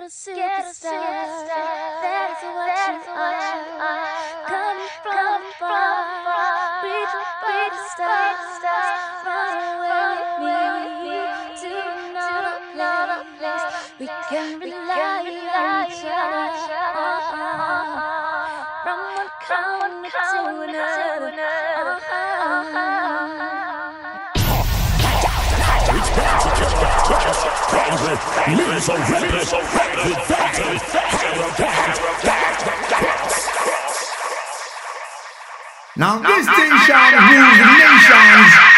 Get a superstar. That's what you are. Come from far. Reach, reach the stars. Run away with me to another place. We can rely on each other. From one corner to another. Uh-huh. Now this station rules the nations.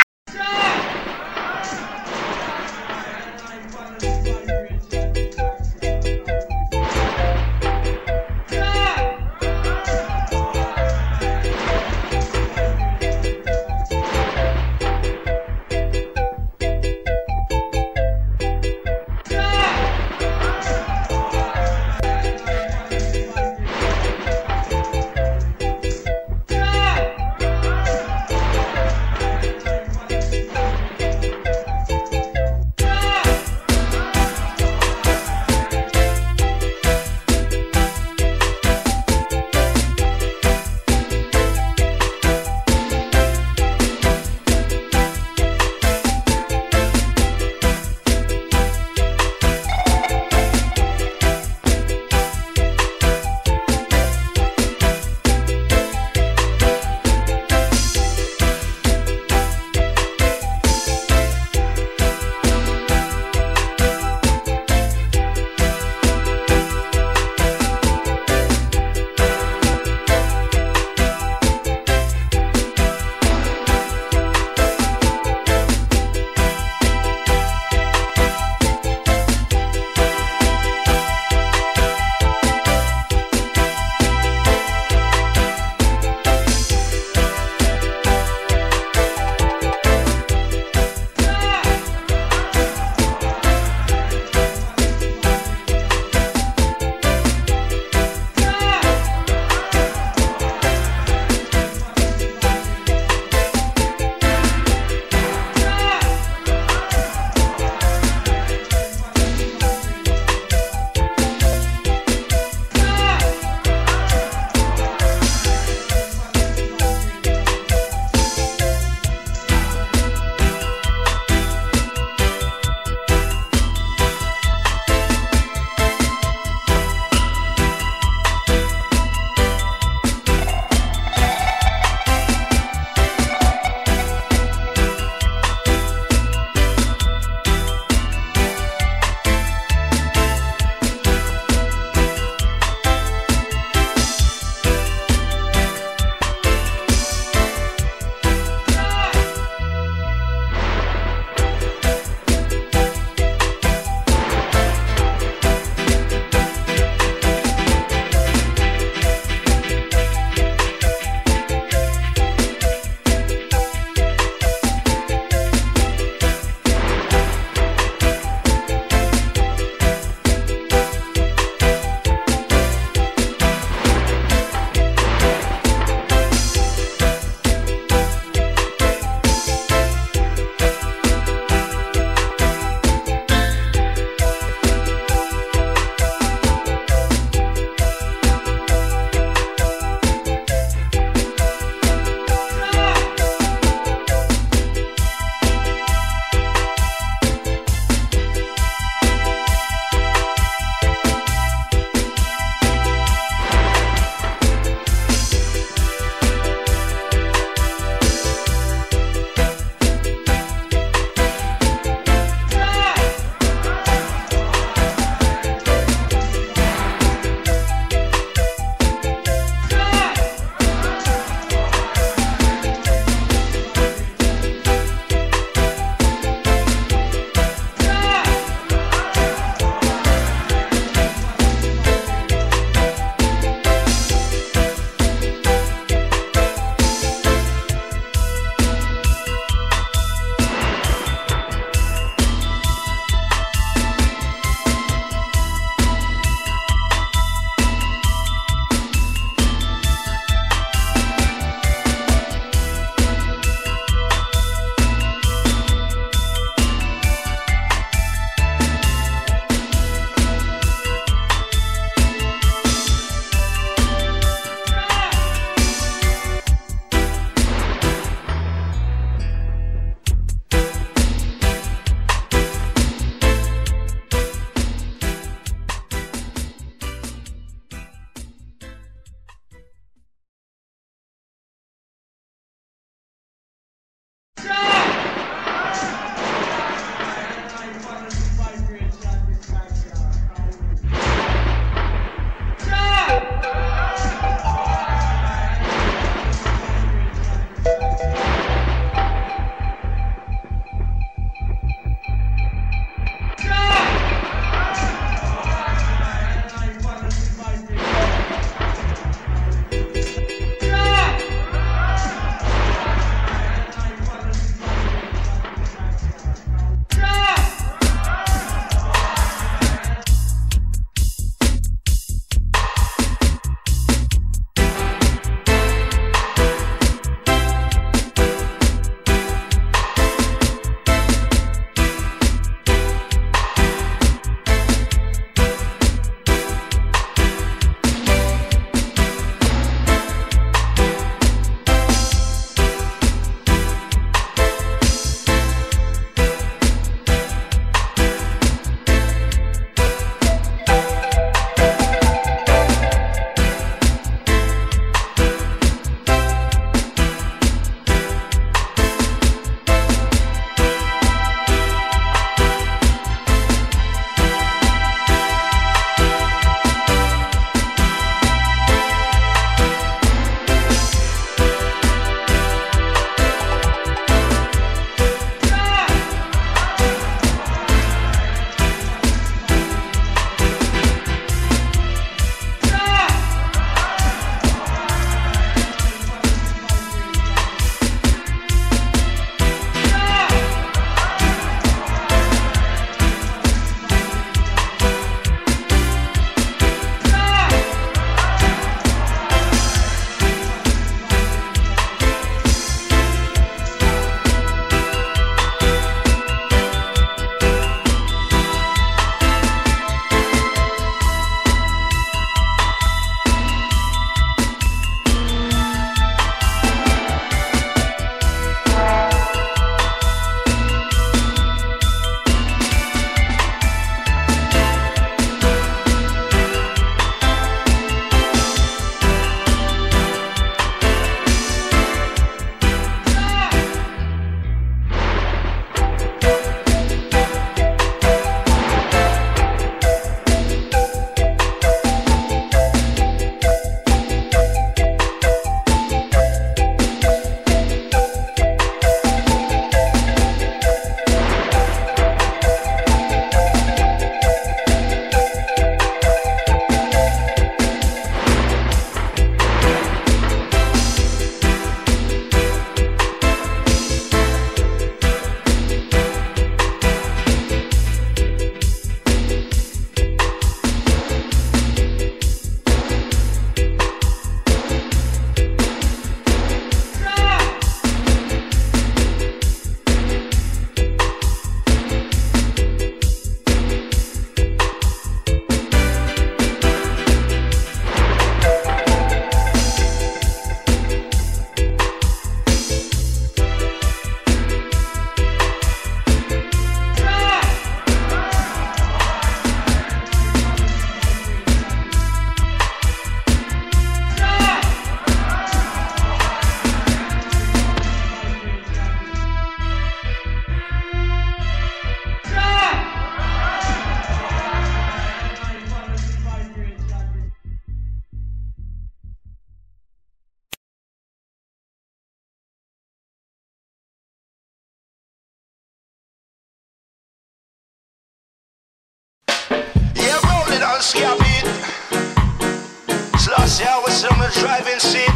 see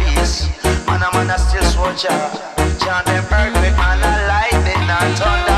peace. Man, a man, I still soldier. John, them earthquake, man, I lightning, not thunder.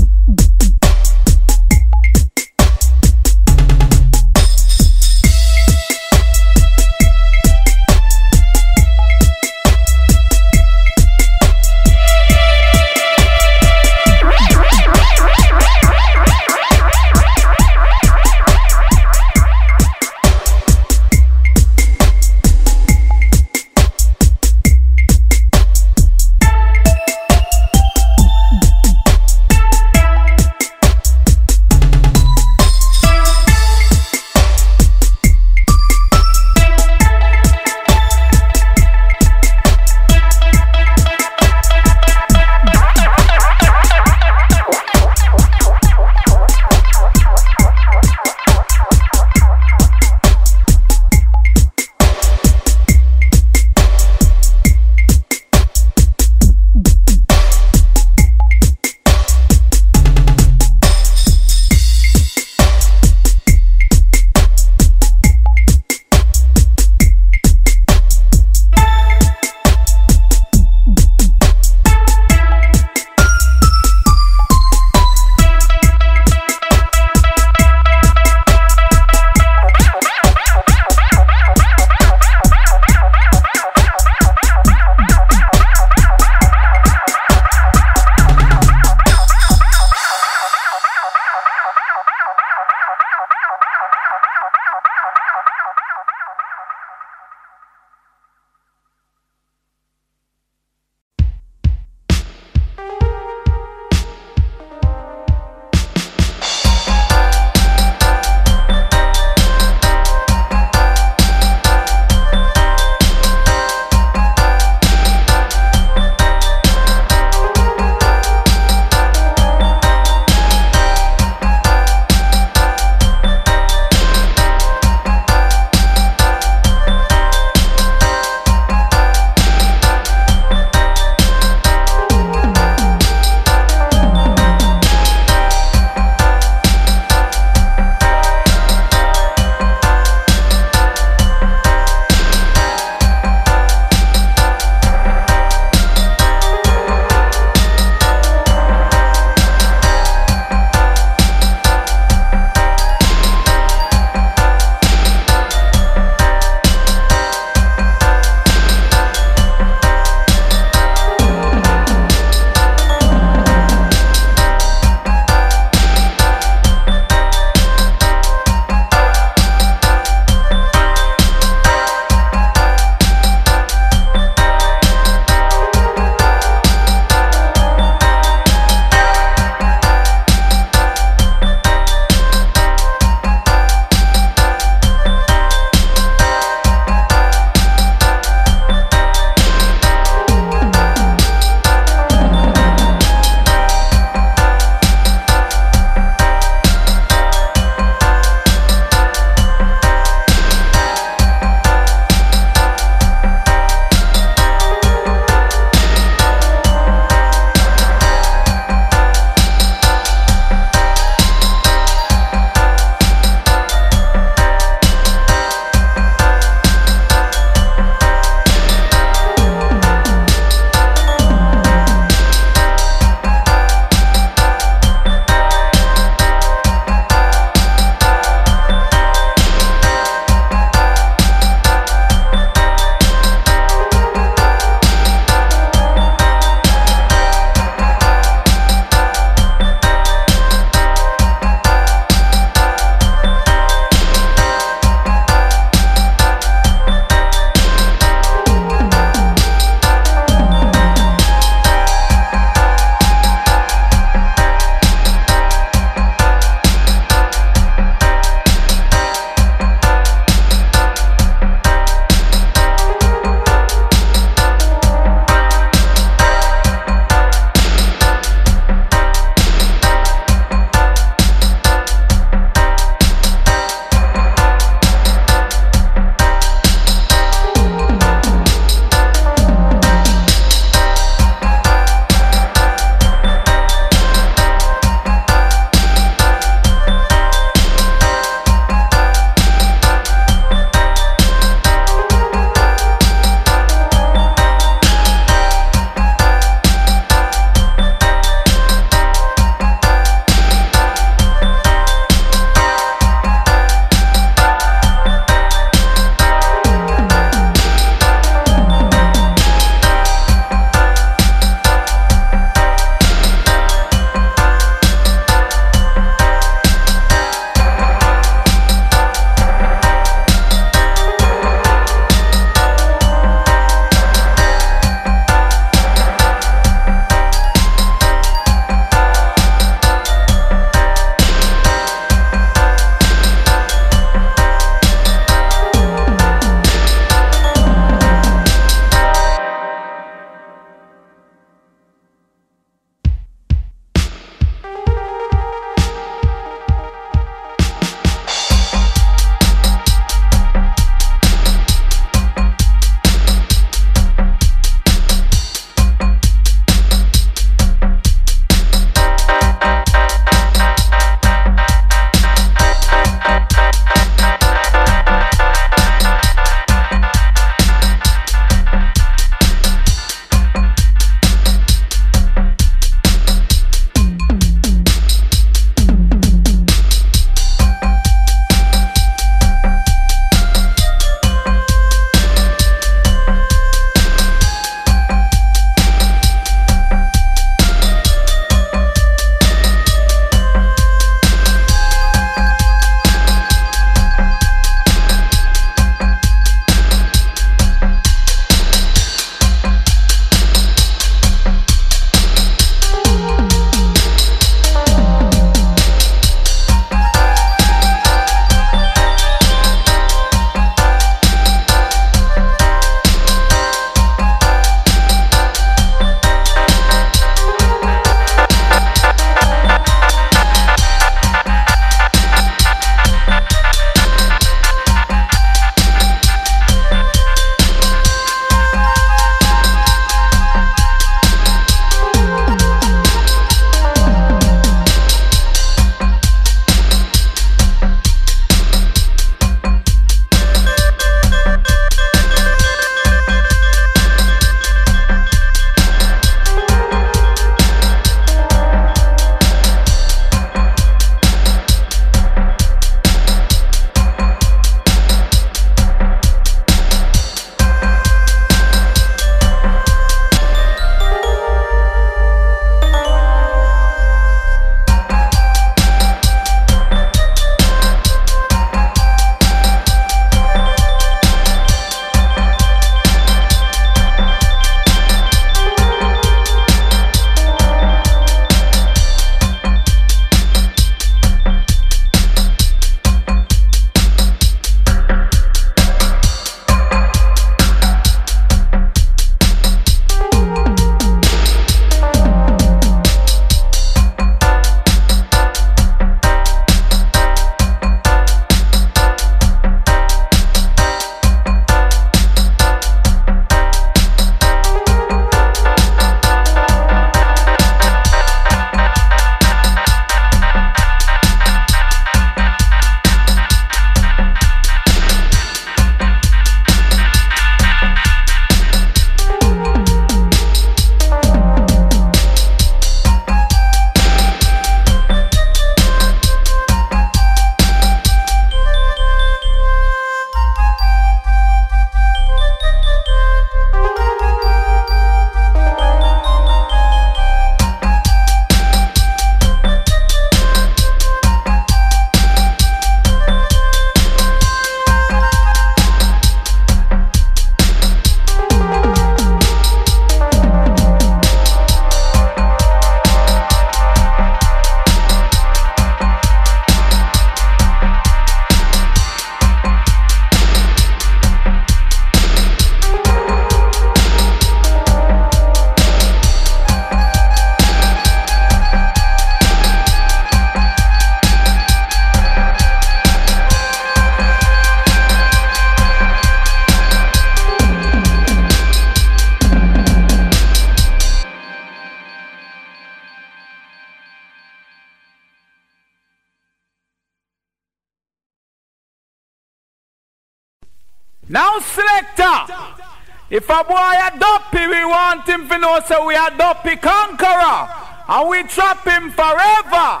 If a boy a dopey, we want him to know so we are dopey conqueror. And we trap him forever.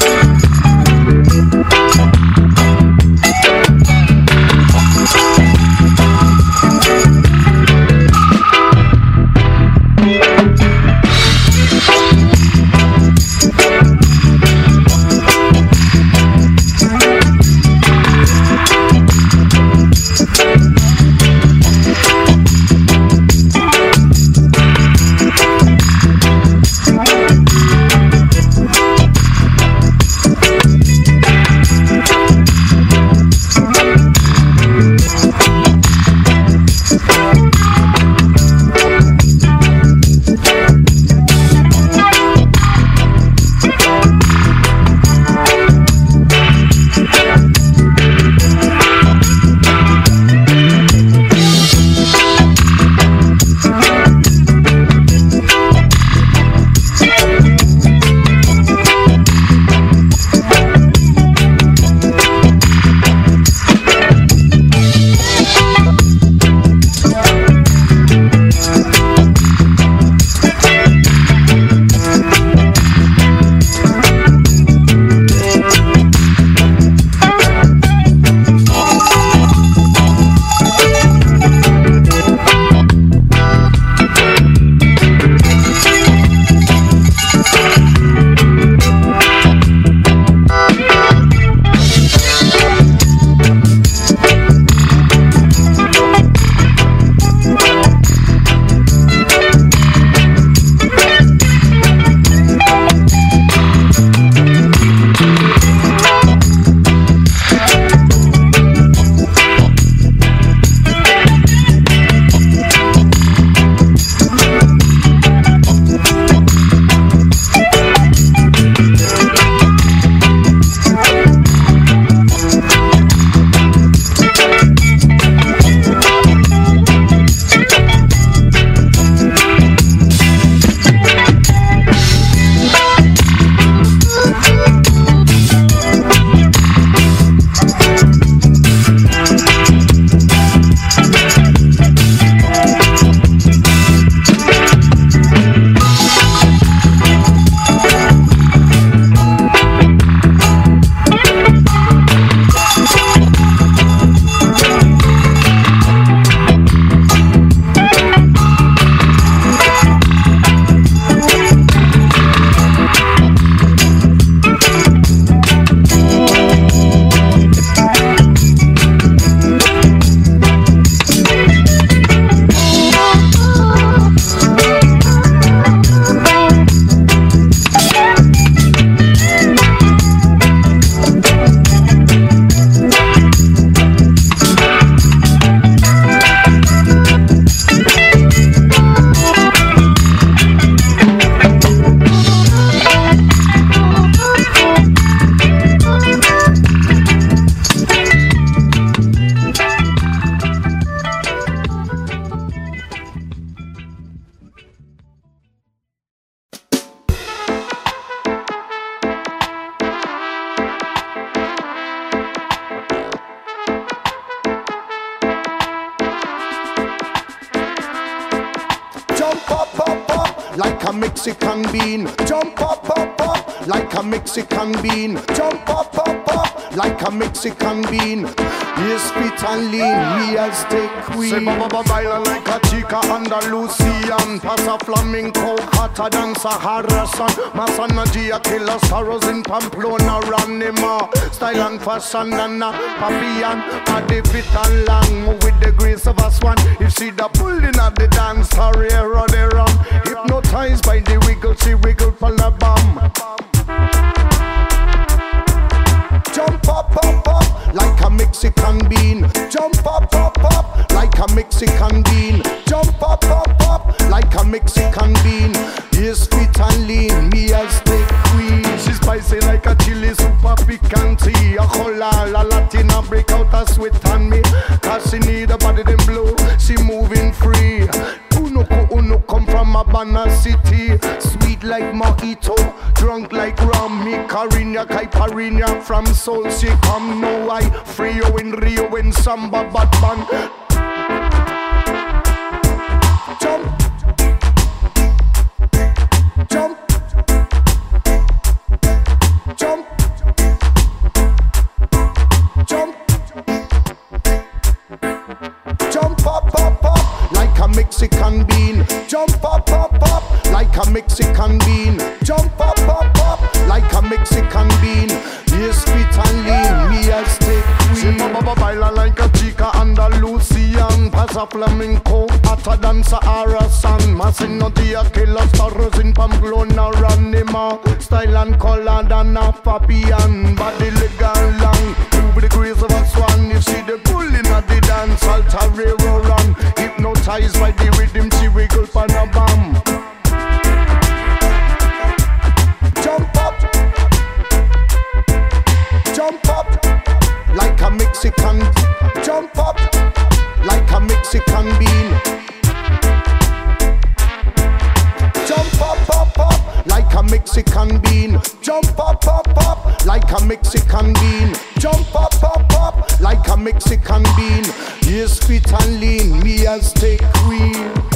Jump Mexican bean. Jump up, up, up like a Mexican bean. Yes, fit and lean, me as the queen. Say baba baila like a chica Andalusian. Pasa flamenco hotter than Sahara sun. Masana Gia killer sorrows in Pamplona, Ranima. Style and fashion and a Papian. Body fit and long with the grace of a swan. If she the pulling of the dance, or the rum. Hypnotized by the wiggle, she wiggle for the bum. Jump up, up, up like a Mexican bean. Jump up, up, up like a Mexican bean. Jump up, up, up like a Mexican bean. Yes, fit and lean, me as the queen. She's spicy like a chili, super picanty. A hola, la Latina break out a sweat on me. Cause she need a body them blow. She moving free. Uno, uno come from Habana City. Sweet like mojito, drunk like rum. Me cariña, caipirinha from Soul she come. No I free you in Rio in samba bad jump. Jump Mexican bean. Jump up, up, up like a Mexican bean. Jump up, up, up like a Mexican bean. Yes, fit and lean, me a steak queen. Baila like a chica Andalusian. Pasa flamenco, hotter than Sahara sun. Massino dia que los toros in Pamplona Ranima. Style and color than a Fabian. Body legal long, move the grace of a swan. You see the pulling of the dance, run. Hypnotized by the rhythm, she wiggle pan a bam. Jump up, jump up like a Mexican. Jump up like a Mexican bean. Jump up, up, up like a Mexican bean. Jump up, up, up like a Mexican bean. Jump up, up, like a Mexican bean. Yes, fit and lean, me as steak queen.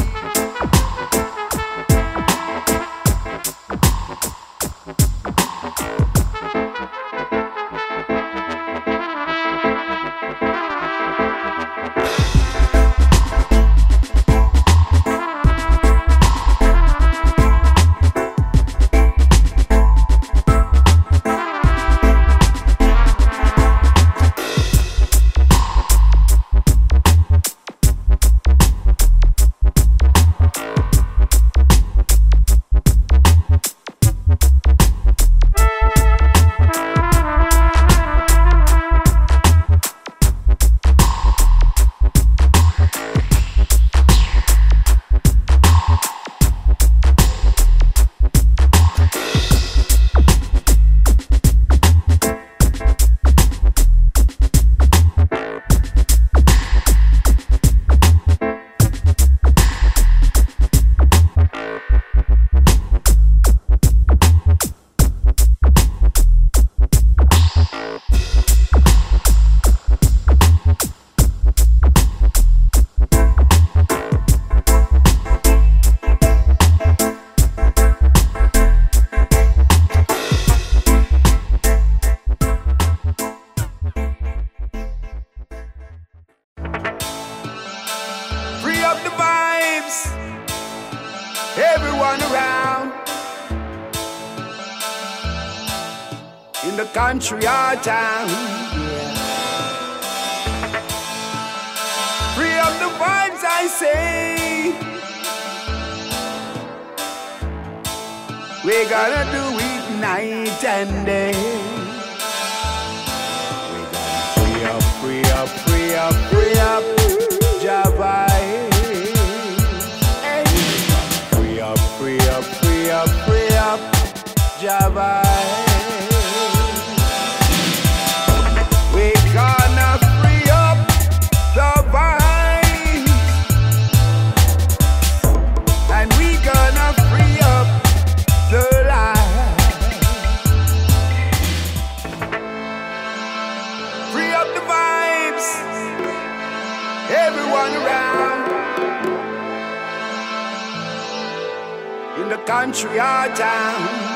Up the vibes. Everyone around. In the country or town. Free up the vibes, I say. We're gonna do it night and day. Country or town.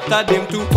Begging the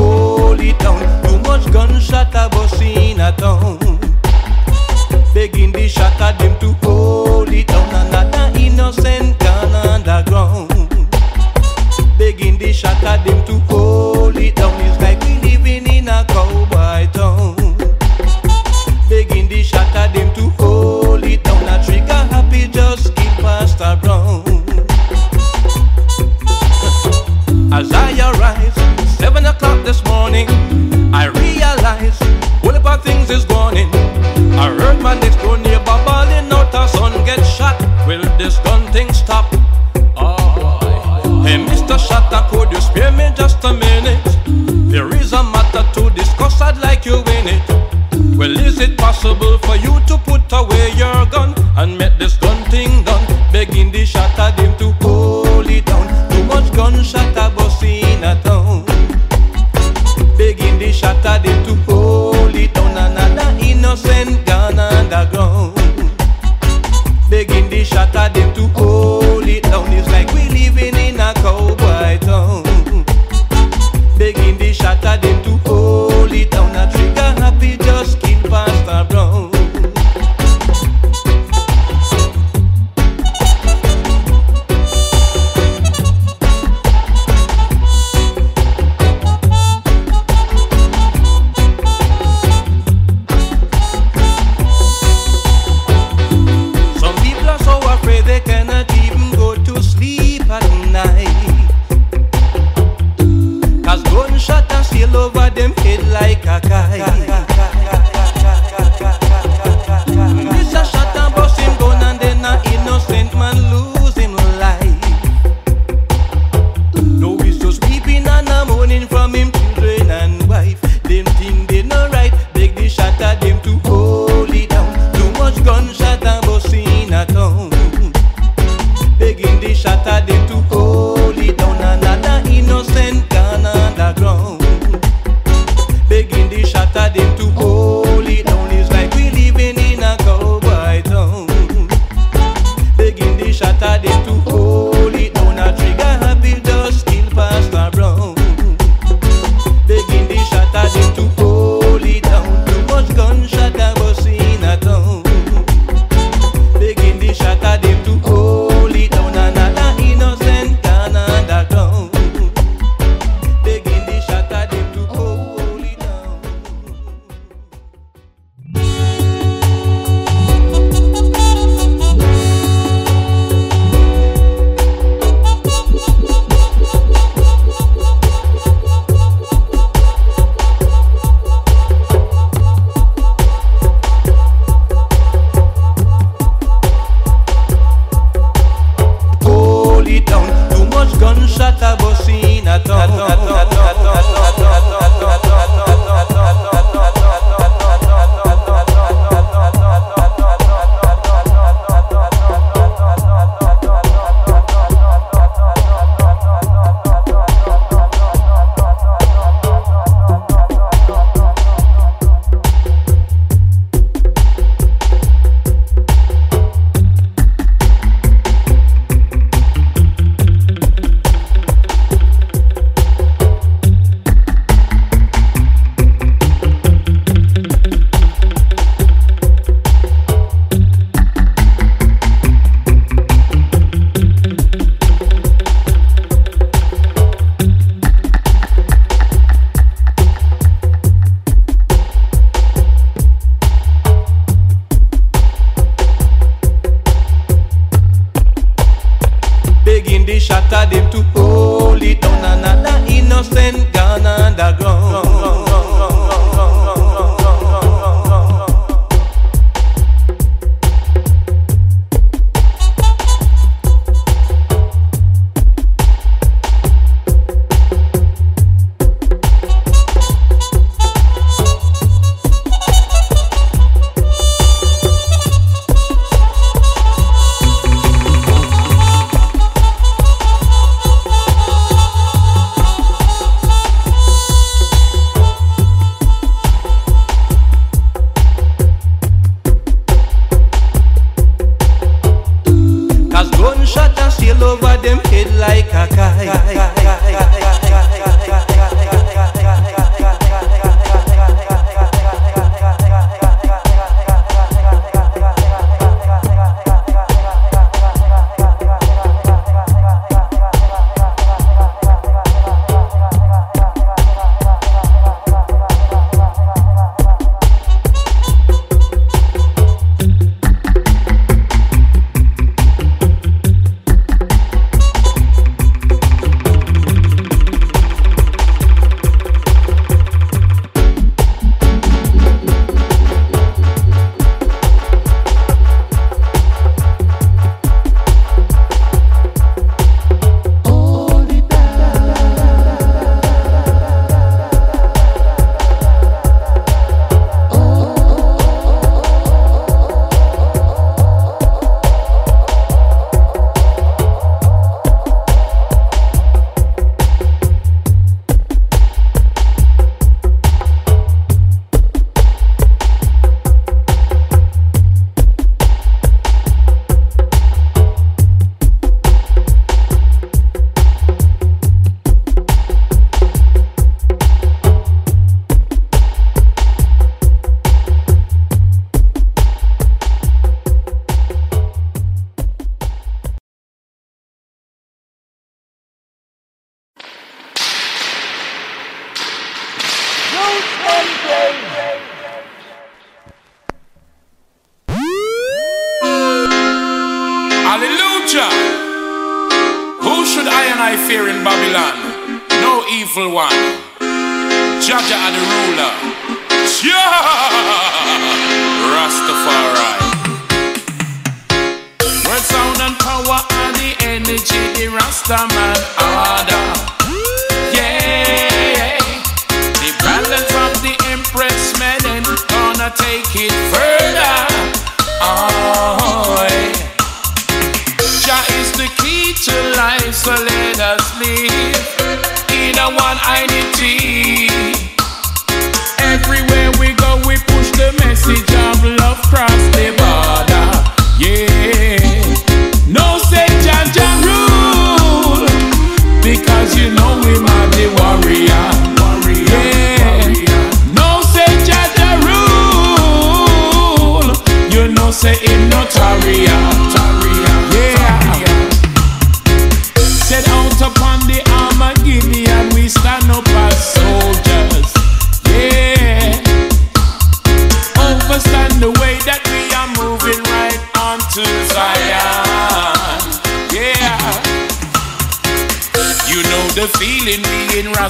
toca bocina, toca, toca.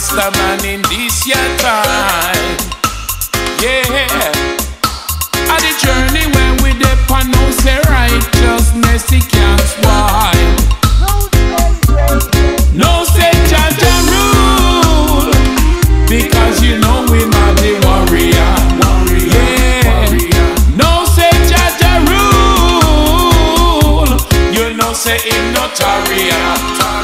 Rasta man in this year time. Yeah. And the journey when we depend on say righteousness, it can't swine. No say judge and rule. Because you know we not the warrior. yeah. No Say judge and rule, you him say in real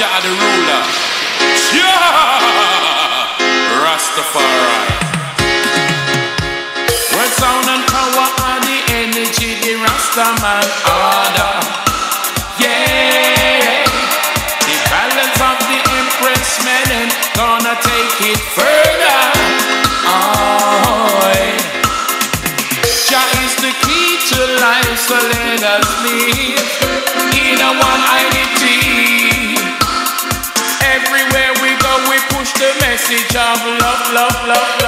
Jah the ruler. Yeah! Rastafari. message of love, love, love.